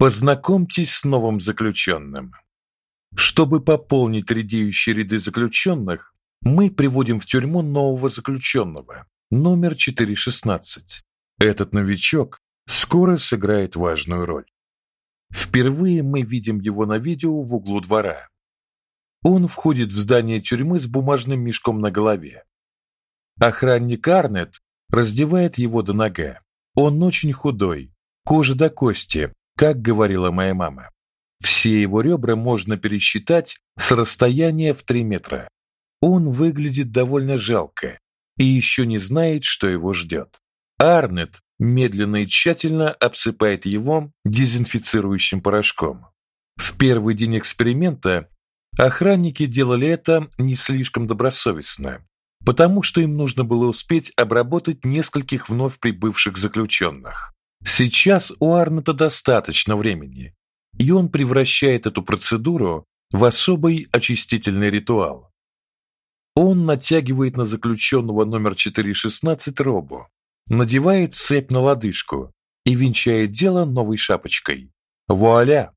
Познакомьтесь с новым заключенным. Чтобы пополнить редеющие ряды заключенных, мы приводим в тюрьму нового заключенного, номер 416. Этот новичок скоро сыграет важную роль. Впервые мы видим его на видео в углу двора. Он входит в здание тюрьмы с бумажным мешком на голове. Охранник Арнет раздевает его до нога. Он очень худой, кожа до кости, как говорила моя мама. Все его ребра можно пересчитать с расстояния в 3 метра. Он выглядит довольно жалко и еще не знает, что его ждет. Арнет медленно и тщательно обсыпает его дезинфицирующим порошком. В первый день эксперимента охранники делали это не слишком добросовестно, потому что им нужно было успеть обработать нескольких вновь прибывших заключенных. Сейчас у Арнета достаточно времени, и он превращает эту процедуру в особый очистительный ритуал. Он натягивает на заключенного номер 416 робу, надевает цепь на лодыжку и венчает дело новой шапочкой. Вуаля!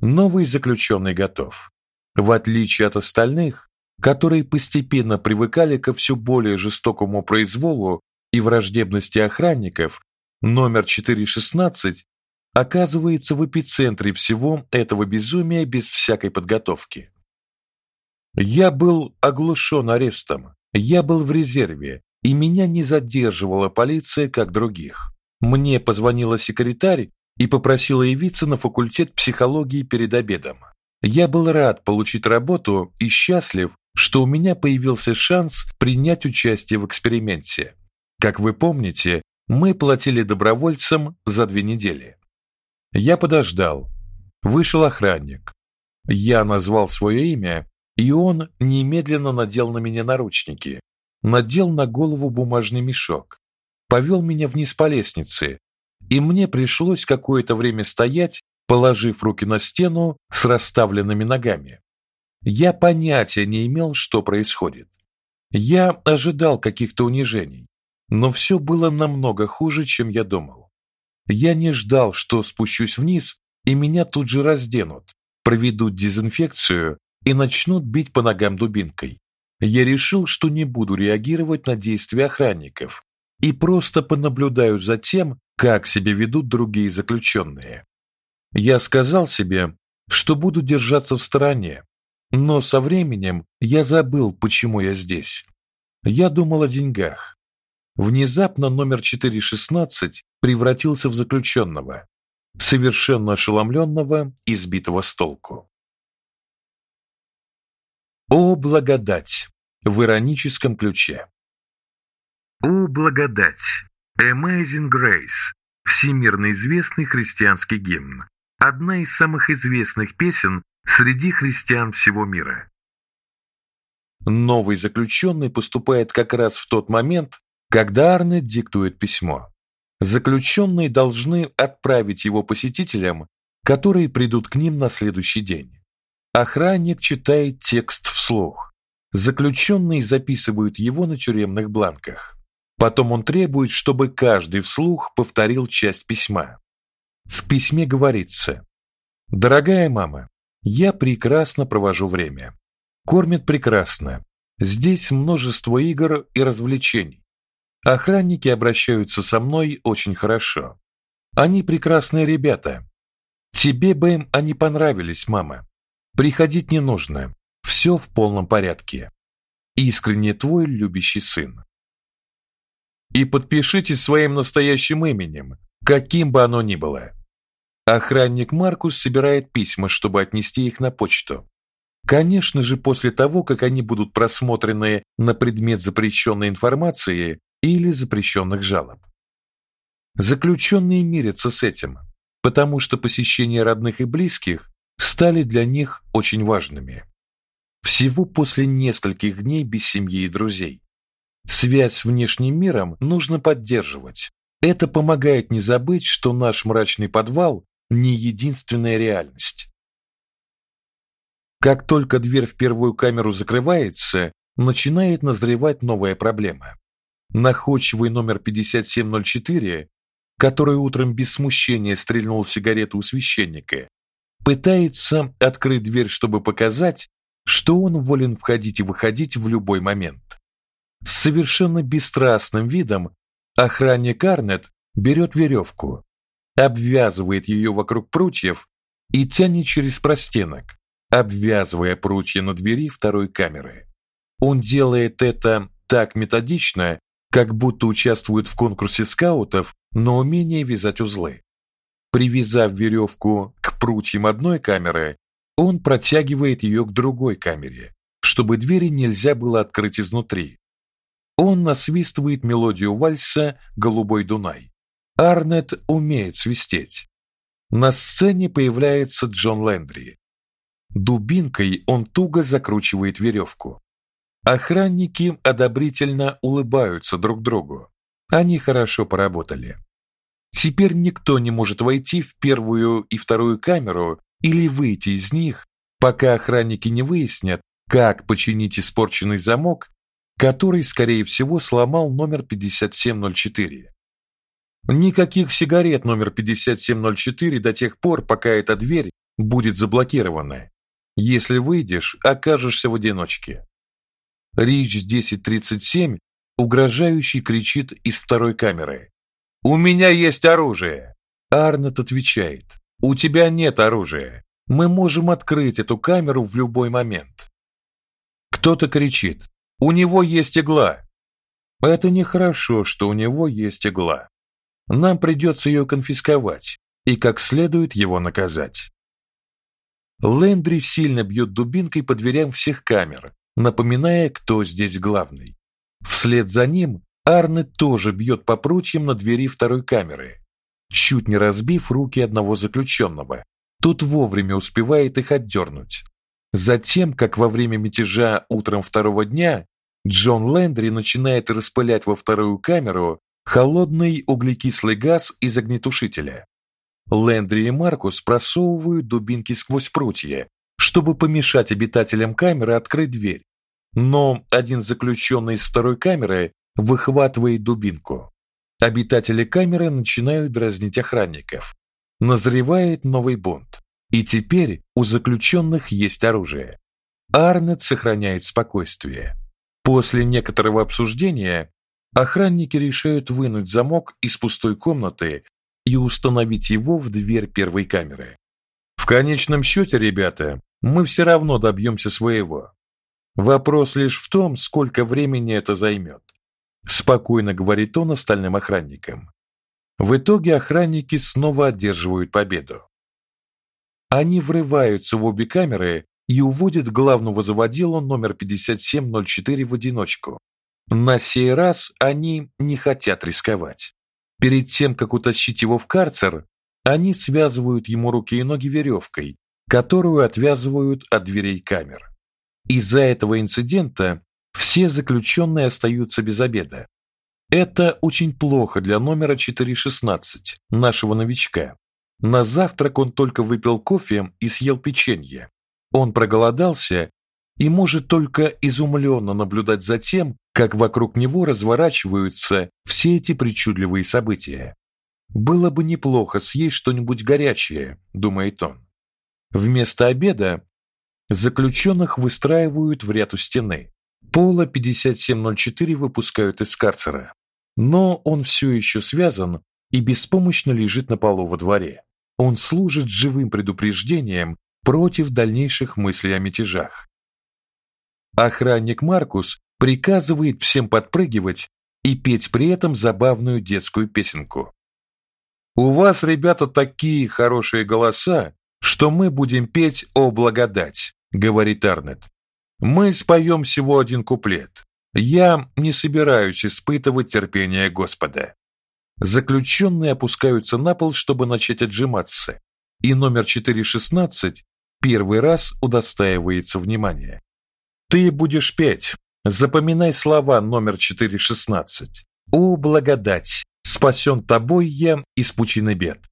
Новый заключенный готов. В отличие от остальных, которые постепенно привыкали ко все более жестокому произволу и враждебности охранников, номер 416 оказывается в эпицентре всего этого безумия без всякой подготовки. Я был оглушен арестом. Я был в резерве, и меня не задерживала полиция, как других. Мне позвонила секретарь и попросила явиться на факультет психологии перед обедом. Я был рад получить работу и счастлив, что у меня появился шанс принять участие в эксперименте. Как вы помните, мы платили добровольцам за две недели. Я подождал. Вышел охранник. Я назвал свое имя, и он немедленно надел на меня наручники, надел на голову бумажный мешок, повел меня вниз по лестнице, и мне пришлось какое-то время стоять, положив руки на стену с расставленными ногами. Я понятия не имел, что происходит. Я ожидал каких-то унижений, но все было намного хуже, чем я думал. Я не ждал, что спущусь вниз и меня тут же разденут, проведут дезинфекцию и начнут бить по ногам дубинкой я решил, что не буду реагировать на действия охранников и просто понаблюдаю за тем, как себя ведут другие заключенные. Я сказал себе, что буду держаться в стороне, но со временем я забыл, почему я здесь. Я думал о деньгах. Внезапно номер 416 превратился в заключенного, совершенно ошеломленного и сбитого с толку. О благодать в ироническом ключе. О благодать! Amazing Grace всемирно известный христианский гимн, одна из самых известных песен среди христиан всего мира. Новый заключенный поступает как раз в тот момент, когда Арнет диктует письмо. Заключенные должны отправить его посетителям, которые придут к ним на следующий день. Охранник читает текст вслух. Заключенные записывают его на тюремных бланках. Потом он требует, чтобы каждый вслух повторил часть письма. В письме говорится: "Дорогая мама, я прекрасно провожу время. Кормят прекрасно. Здесь множество игр и развлечений. Охранники обращаются со мной очень хорошо. Они прекрасные ребята. Тебе бы им они понравились, мама. Приходить не нужно все в полном порядке. Искренне твой любящий сын. И подпишите своим настоящим именем, каким бы оно ни было. Охранник Маркус собирает письма, чтобы отнести их на почту. Конечно же, после того, как они будут просмотрены на предмет запрещенной информации или запрещенных жалоб. Заключенные мирятся с этим, потому что посещение родных и близких стали для них очень важными. Всего после нескольких дней без семьи и друзей. Связь с внешним миром нужно поддерживать. Это помогает не забыть, что наш мрачный подвал не единственная реальность. Как только дверь в первую камеру закрывается, начинает назревать новая проблема. Находчивый номер 5704, который утром без смущения стрельнул сигарету у священника, пытается открыть дверь, чтобы показать, что он волен входить и выходить в любой момент. С совершенно бесстрастным видом охранник Арнет берет веревку, обвязывает ее вокруг прутьев и тянет через простенок, обвязывая прутья на двери второй камеры. Он делает это так методично, как будто участвует в конкурсе скаутов на умение вязать узлы. Привязав веревку к прутьям одной камеры, он протягивает ее к другой камере, чтобы двери нельзя было открыть изнутри. Он насвистывает мелодию вальса Голубой Дунай. Арнет умеет свистеть. На сцене появляется Джон Лендри. Дубинкой он туго закручивает веревку. Охранники одобрительно улыбаются друг другу. Они хорошо поработали. Теперь никто не может войти в первую и вторую камеру или выйти из них, пока охранники не выяснят, как починить испорченный замок, который, скорее всего, сломал номер 5704. Никаких сигарет номер 5704 до тех пор, пока эта дверь будет заблокирована. Если выйдешь, окажешься в одиночке. Рич 1037 угрожающе кричит из второй камеры. У меня есть оружие. Арнет отвечает: У тебя нет оружия. Мы можем открыть эту камеру в любой момент. Кто-то кричит: У него есть игла. Это нехорошо, что у него есть игла. Нам придется ее конфисковать и как следует его наказать. Лендри сильно бьет дубинкой по дверям всех камер, напоминая, кто здесь главный. Вслед за ним Арнет тоже бьет по прутьям на двери второй камеры, чуть не разбив руки одного заключенного. Тут вовремя успевает их отдернуть. Затем, как во время мятежа утром второго дня, Джон Лендри начинает распылять во вторую камеру холодный углекислый газ из огнетушителя. Лендри и Маркус просовывают дубинки сквозь прутья, чтобы помешать обитателям камеры открыть дверь. Но один заключенный из второй камеры выхватывает дубинку. Обитатели камеры начинают дразнить охранников. Назревает новый бунт. И теперь у заключенных есть оружие. Арнет сохраняет спокойствие. После некоторого обсуждения охранники решают вынуть замок из пустой комнаты и установить его в дверь первой камеры. В конечном счете, ребята, мы все равно добьемся своего. Вопрос лишь в том, сколько времени это займет. Спокойно говорит он остальным охранникам. В итоге охранники снова одерживают победу. Они врываются в обе камеры и уводят главного заводилу номер 5704 в одиночку. На сей раз они не хотят рисковать. Перед тем, как утащить его в карцер, они связывают ему руки и ноги веревкой, которую отвязывают от дверей камер. Из-за этого инцидента все заключенные остаются без обеда. Это очень плохо для номера 416, нашего новичка. На завтрак он только выпил кофе и съел печенье. Он проголодался и может только изумленно наблюдать за тем, как вокруг него разворачиваются все эти причудливые события. Было бы неплохо съесть что-нибудь горячее, думает он. Вместо обеда заключенных выстраивают в ряд у стены. Пола 5704 выпускают из карцера. Но он все еще связан и беспомощно лежит на полу во дворе. Он служит живым предупреждением против дальнейших мыслей о мятежах. Охранник Маркус приказывает всем подпрыгивать и петь при этом забавную детскую песенку. У вас, ребята, такие хорошие голоса, что мы будем петь о благодать, говорит Арнет. Мы споем всего один куплет. Я не собираюсь испытывать терпение Господа. Заключенные опускаются на пол, чтобы начать отжиматься, и номер 416 первый раз удостаивается внимания. Ты будешь петь. Запоминай слова номер 416. О благодать, спасен тобой я из пучины бед.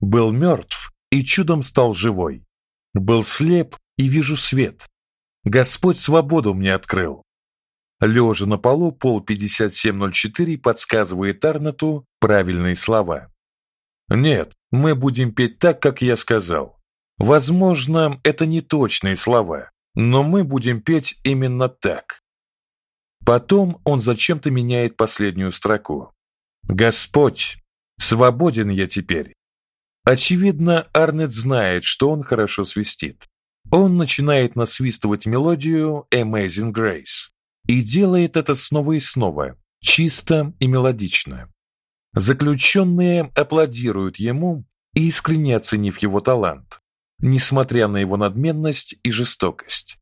Был мертв и чудом стал живой. Был слеп и вижу свет. Господь свободу мне открыл. Лежа на полу, пол 5704 подсказывает Арнату правильные слова. Нет, мы будем петь так, как я сказал. Возможно, это не точные слова, но мы будем петь именно так. Потом он зачем-то меняет последнюю строку. Господь, свободен я теперь. Очевидно, Арнет знает, что он хорошо свистит. Он начинает насвистывать мелодию Amazing Grace и делает это снова и снова, чисто и мелодично. Заключенные аплодируют ему, искренне оценив его талант, несмотря на его надменность и жестокость.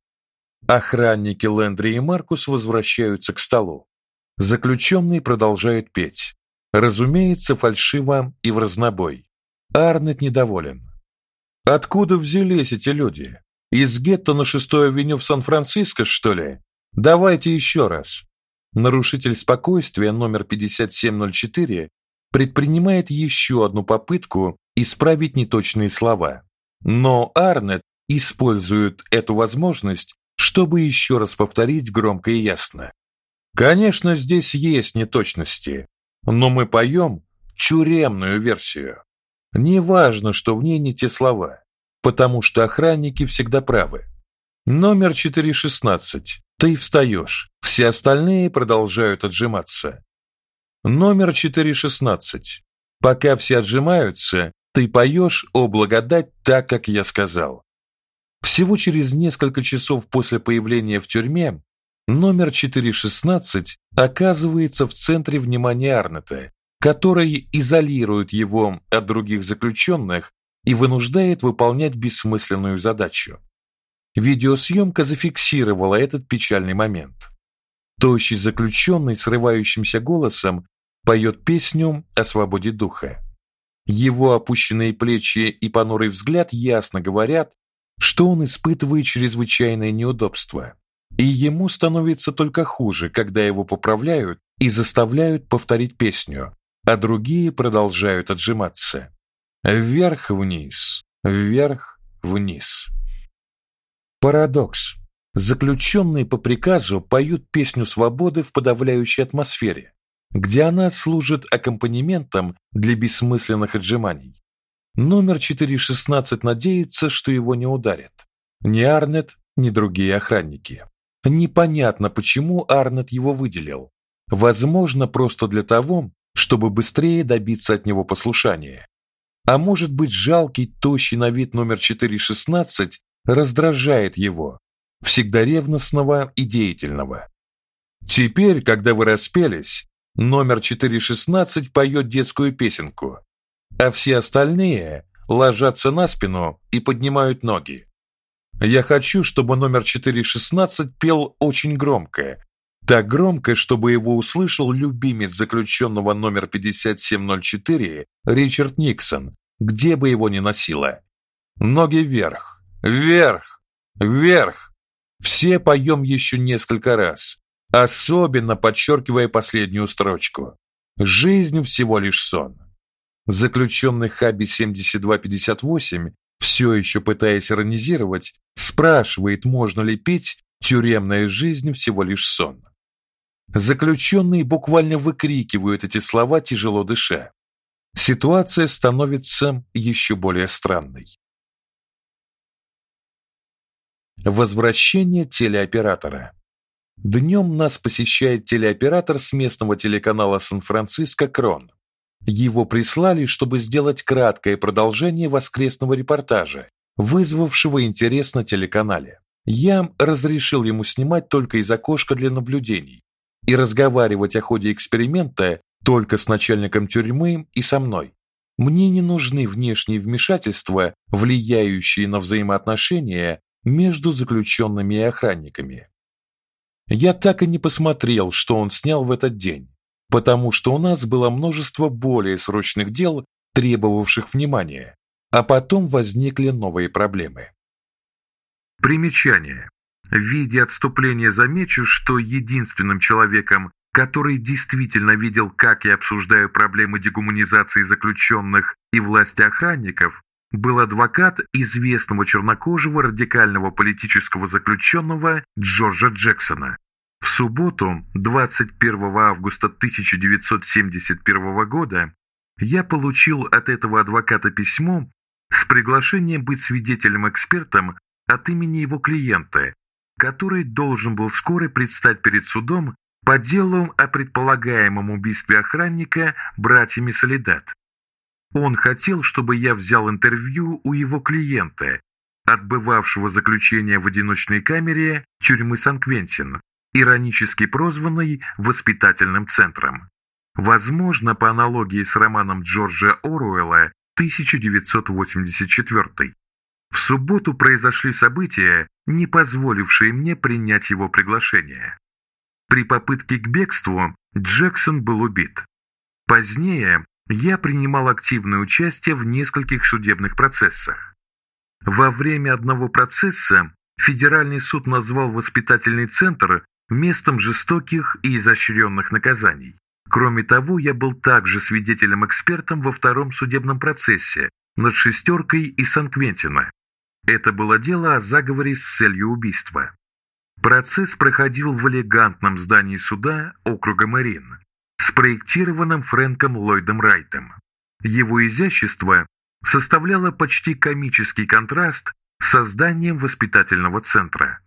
Охранники Лендри и Маркус возвращаются к столу. Заключенный продолжает петь. Разумеется, фальшиво и в разнобой. Арнет недоволен. Откуда взялись эти люди? Из гетто на 6-й авеню в Сан-Франциско, что ли? Давайте еще раз. Нарушитель спокойствия номер 5704 предпринимает еще одну попытку исправить неточные слова. Но Арнет использует эту возможность чтобы еще раз повторить громко и ясно. Конечно, здесь есть неточности, но мы поем тюремную версию. Неважно, что в ней не те слова, потому что охранники всегда правы. Номер 416. Ты встаешь, все остальные продолжают отжиматься. Номер 416. Пока все отжимаются, ты поешь «О благодать» так, как я сказал. Всего через несколько часов после появления в тюрьме номер 416 оказывается в центре внимания Арнета, который изолирует его от других заключенных и вынуждает выполнять бессмысленную задачу. Видеосъемка зафиксировала этот печальный момент. Тощий заключенный срывающимся голосом поет песню о свободе духа. Его опущенные плечи и понурый взгляд ясно говорят, что он испытывает чрезвычайное неудобство, и ему становится только хуже, когда его поправляют и заставляют повторить песню, а другие продолжают отжиматься. Вверх-вниз, вверх-вниз. Парадокс. Заключенные по приказу поют песню свободы в подавляющей атмосфере, где она служит аккомпанементом для бессмысленных отжиманий. Номер 416 надеется, что его не ударят. Ни Арнет, ни другие охранники. Непонятно, почему Арнет его выделил. Возможно, просто для того, чтобы быстрее добиться от него послушания. А может быть, жалкий, тощий на вид номер 416 раздражает его, всегда ревностного и деятельного. Теперь, когда вы распелись, номер 416 поет детскую песенку а все остальные ложатся на спину и поднимают ноги. Я хочу, чтобы номер 416 пел очень громко, так громко, чтобы его услышал любимец заключенного номер 5704 Ричард Никсон, где бы его ни носило. Ноги вверх, вверх, вверх. Все поем еще несколько раз, особенно подчеркивая последнюю строчку. Жизнь всего лишь сон. Заключенный Хаби 7258, все еще пытаясь иронизировать, спрашивает, можно ли пить «тюремная жизнь всего лишь сон». Заключенные буквально выкрикивают эти слова, тяжело дыша. Ситуация становится еще более странной. Возвращение телеоператора. Днем нас посещает телеоператор с местного телеканала Сан-Франциско Крон. Его прислали, чтобы сделать краткое продолжение воскресного репортажа, вызвавшего интерес на телеканале. Я разрешил ему снимать только из окошка для наблюдений и разговаривать о ходе эксперимента только с начальником тюрьмы и со мной. Мне не нужны внешние вмешательства, влияющие на взаимоотношения между заключенными и охранниками. Я так и не посмотрел, что он снял в этот день потому что у нас было множество более срочных дел, требовавших внимания, а потом возникли новые проблемы. Примечание. В виде отступления замечу, что единственным человеком, который действительно видел, как я обсуждаю проблемы дегуманизации заключенных и власти охранников, был адвокат известного чернокожего радикального политического заключенного Джорджа Джексона. В субботу, 21 августа 1971 года, я получил от этого адвоката письмо с приглашением быть свидетелем-экспертом от имени его клиента, который должен был вскоре предстать перед судом по делу о предполагаемом убийстве охранника братьями Солидат. Он хотел, чтобы я взял интервью у его клиента, отбывавшего заключение в одиночной камере тюрьмы Сан-Квентин, иронически прозванной воспитательным центром. Возможно, по аналогии с романом Джорджа Оруэлла 1984. В субботу произошли события, не позволившие мне принять его приглашение. При попытке к бегству Джексон был убит. Позднее я принимал активное участие в нескольких судебных процессах. Во время одного процесса Федеральный суд назвал воспитательный центр местом жестоких и изощренных наказаний. Кроме того, я был также свидетелем-экспертом во втором судебном процессе над «шестеркой» и Сан-Квентина. Это было дело о заговоре с целью убийства. Процесс проходил в элегантном здании суда округа Марин, спроектированном Фрэнком Ллойдом Райтом. Его изящество составляло почти комический контраст с созданием воспитательного центра.